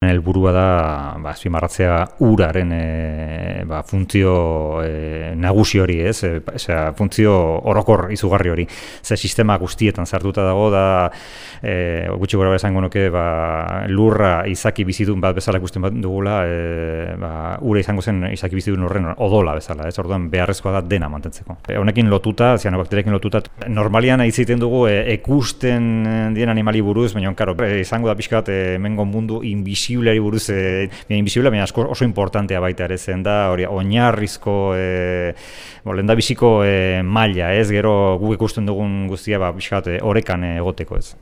helburua da ba azpimarratzea uraren e, ba, funtzio e, nagusi hori, ez? E, osea, funtzio orokor izugarri hori. Ze sistema guztietan sartuta dago da e, gutxi gora esango nuke ba, lurra izaki bizidun bat bezala ikusten bat dugula, e, ba, ura izango zen izaki bizidun horren odola bezala, ez? Orduan beharrezkoa da dena mantentzeko. E, honekin lotuta, zianobakteriekin lotuta, normalian egiten dugu e, ekusten dien animali buruz, baina karo, e, izango da pixka bat e, mengo mundu inbisi invisibleari buruz e, invisibla, baina asko oso importantea baita ere zen da, hori oinarrizko e, bo, lenda e, maila, ez gero guk ikusten dugun guztia ba, bizkat, orekan egoteko ez.